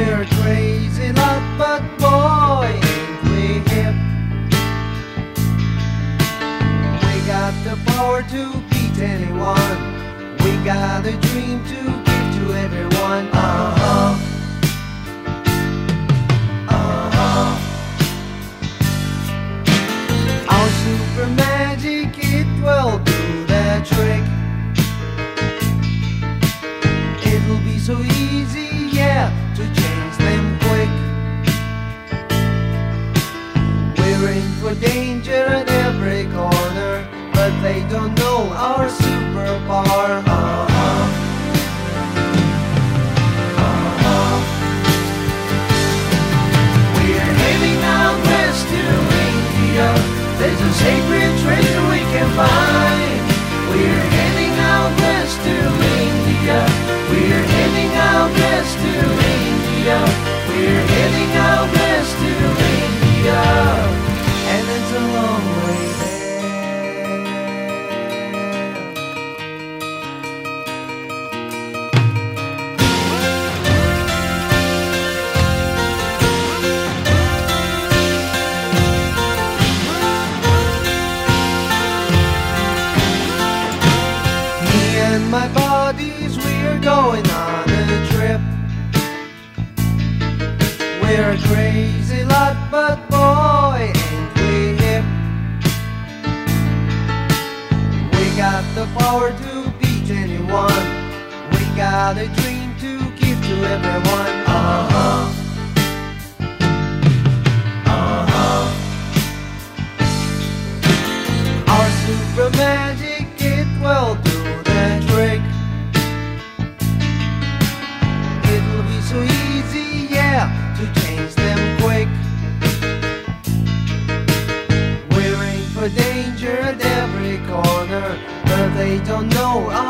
We're crazy lot, but boy, ain't we hip. We got the power to beat anyone. We got a dream to give to everyone. Uh for danger at every corner, but they don't know our superpower. Uh-huh. Uh-huh. We're heading out west to India. There's a sacred treasure we can find. We're heading out west to India. We're heading out west to India. We're heading We're a crazy lot, but boy, ain't we hip. We got the power to beat anyone. We got a dream to change them quick. We're in for danger at every corner, but they don't know.